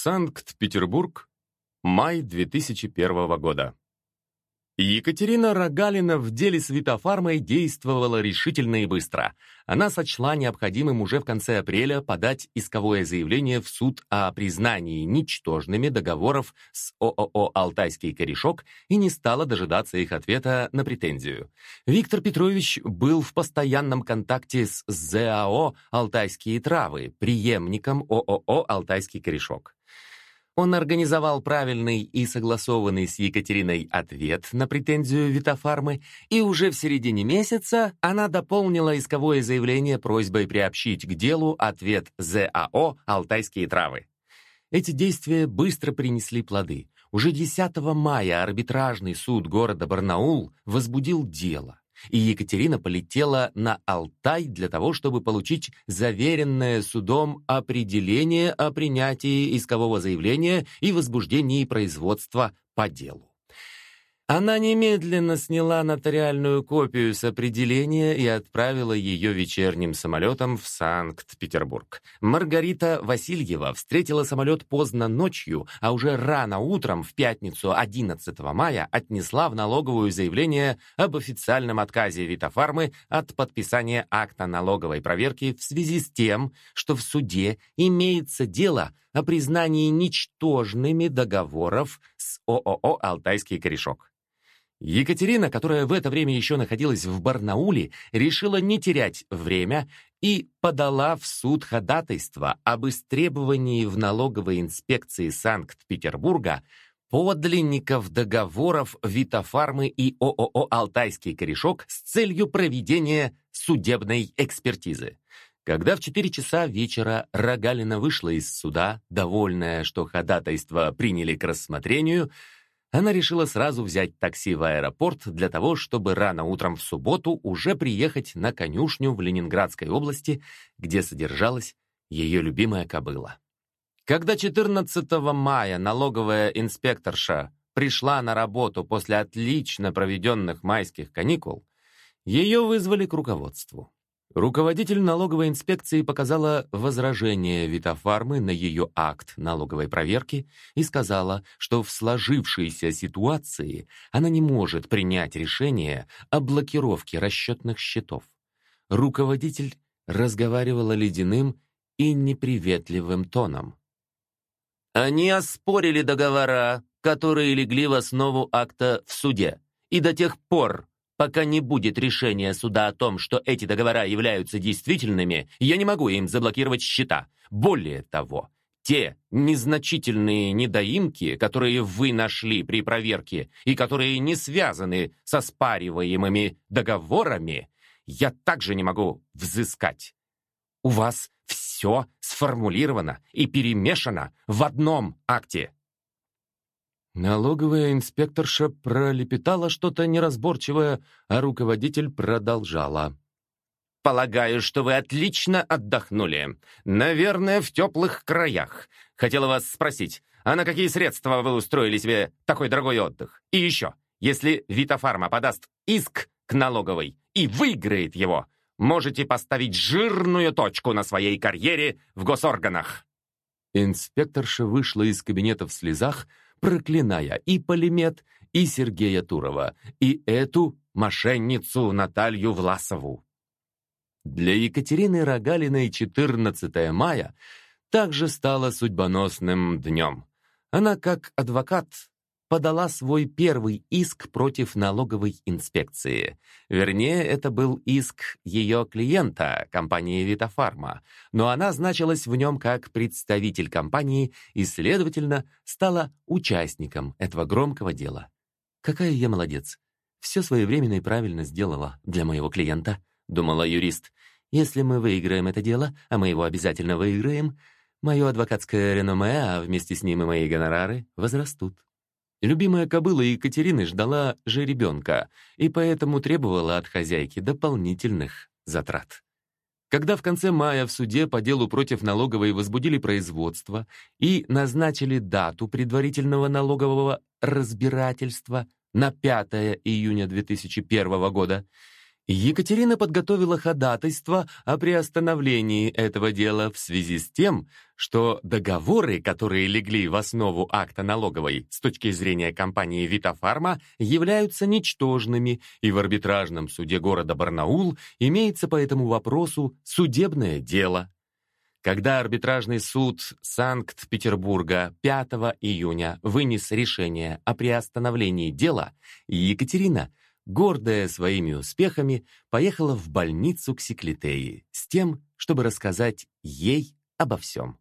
Санкт-Петербург, май 2001 года. Екатерина Рогалина в деле с действовала решительно и быстро. Она сочла необходимым уже в конце апреля подать исковое заявление в суд о признании ничтожными договоров с ООО «Алтайский корешок» и не стала дожидаться их ответа на претензию. Виктор Петрович был в постоянном контакте с ЗАО «Алтайские травы», преемником ООО «Алтайский корешок». Он организовал правильный и согласованный с Екатериной ответ на претензию Витофармы, и уже в середине месяца она дополнила исковое заявление просьбой приобщить к делу ответ ЗАО «Алтайские травы». Эти действия быстро принесли плоды. Уже 10 мая арбитражный суд города Барнаул возбудил дело и Екатерина полетела на Алтай для того, чтобы получить заверенное судом определение о принятии искового заявления и возбуждении производства по делу. Она немедленно сняла нотариальную копию с определения и отправила ее вечерним самолетом в Санкт-Петербург. Маргарита Васильева встретила самолет поздно ночью, а уже рано утром в пятницу 11 мая отнесла в налоговую заявление об официальном отказе Витофармы от подписания акта налоговой проверки в связи с тем, что в суде имеется дело о признании ничтожными договоров с ООО «Алтайский корешок». Екатерина, которая в это время еще находилась в Барнауле, решила не терять время и подала в суд ходатайство об истребовании в налоговой инспекции Санкт-Петербурга подлинников договоров Витофармы и ООО «Алтайский корешок» с целью проведения судебной экспертизы. Когда в 4 часа вечера Рогалина вышла из суда, довольная, что ходатайство приняли к рассмотрению, она решила сразу взять такси в аэропорт для того, чтобы рано утром в субботу уже приехать на конюшню в Ленинградской области, где содержалась ее любимая кобыла. Когда 14 мая налоговая инспекторша пришла на работу после отлично проведенных майских каникул, ее вызвали к руководству. Руководитель налоговой инспекции показала возражение Витофармы на ее акт налоговой проверки и сказала, что в сложившейся ситуации она не может принять решение о блокировке расчетных счетов. Руководитель разговаривала ледяным и неприветливым тоном. Они оспорили договора, которые легли в основу акта в суде, и до тех пор, Пока не будет решения суда о том, что эти договора являются действительными, я не могу им заблокировать счета. Более того, те незначительные недоимки, которые вы нашли при проверке и которые не связаны со спариваемыми договорами, я также не могу взыскать. У вас все сформулировано и перемешано в одном акте. Налоговая инспекторша пролепетала что-то неразборчивое, а руководитель продолжала. «Полагаю, что вы отлично отдохнули. Наверное, в теплых краях. Хотела вас спросить, а на какие средства вы устроили себе такой дорогой отдых? И еще, если Витофарма подаст иск к налоговой и выиграет его, можете поставить жирную точку на своей карьере в госорганах». Инспекторша вышла из кабинета в слезах, проклиная и Полимет, и Сергея Турова, и эту мошенницу Наталью Власову. Для Екатерины Рогалиной 14 мая также стало судьбоносным днем. Она, как адвокат, подала свой первый иск против налоговой инспекции. Вернее, это был иск ее клиента, компании «Витофарма», но она значилась в нем как представитель компании и, следовательно, стала участником этого громкого дела. «Какая я молодец! Все своевременно и правильно сделала для моего клиента», — думала юрист. «Если мы выиграем это дело, а мы его обязательно выиграем, мое адвокатское реноме, а вместе с ним и мои гонорары, возрастут». Любимая кобыла Екатерины ждала жеребенка и поэтому требовала от хозяйки дополнительных затрат. Когда в конце мая в суде по делу против налоговой возбудили производство и назначили дату предварительного налогового разбирательства на 5 июня 2001 года, Екатерина подготовила ходатайство о приостановлении этого дела в связи с тем, что договоры, которые легли в основу акта налоговой с точки зрения компании «Витафарма», являются ничтожными, и в арбитражном суде города Барнаул имеется по этому вопросу судебное дело. Когда арбитражный суд Санкт-Петербурга 5 июня вынес решение о приостановлении дела, Екатерина – гордая своими успехами, поехала в больницу к Секлитеи с тем, чтобы рассказать ей обо всем.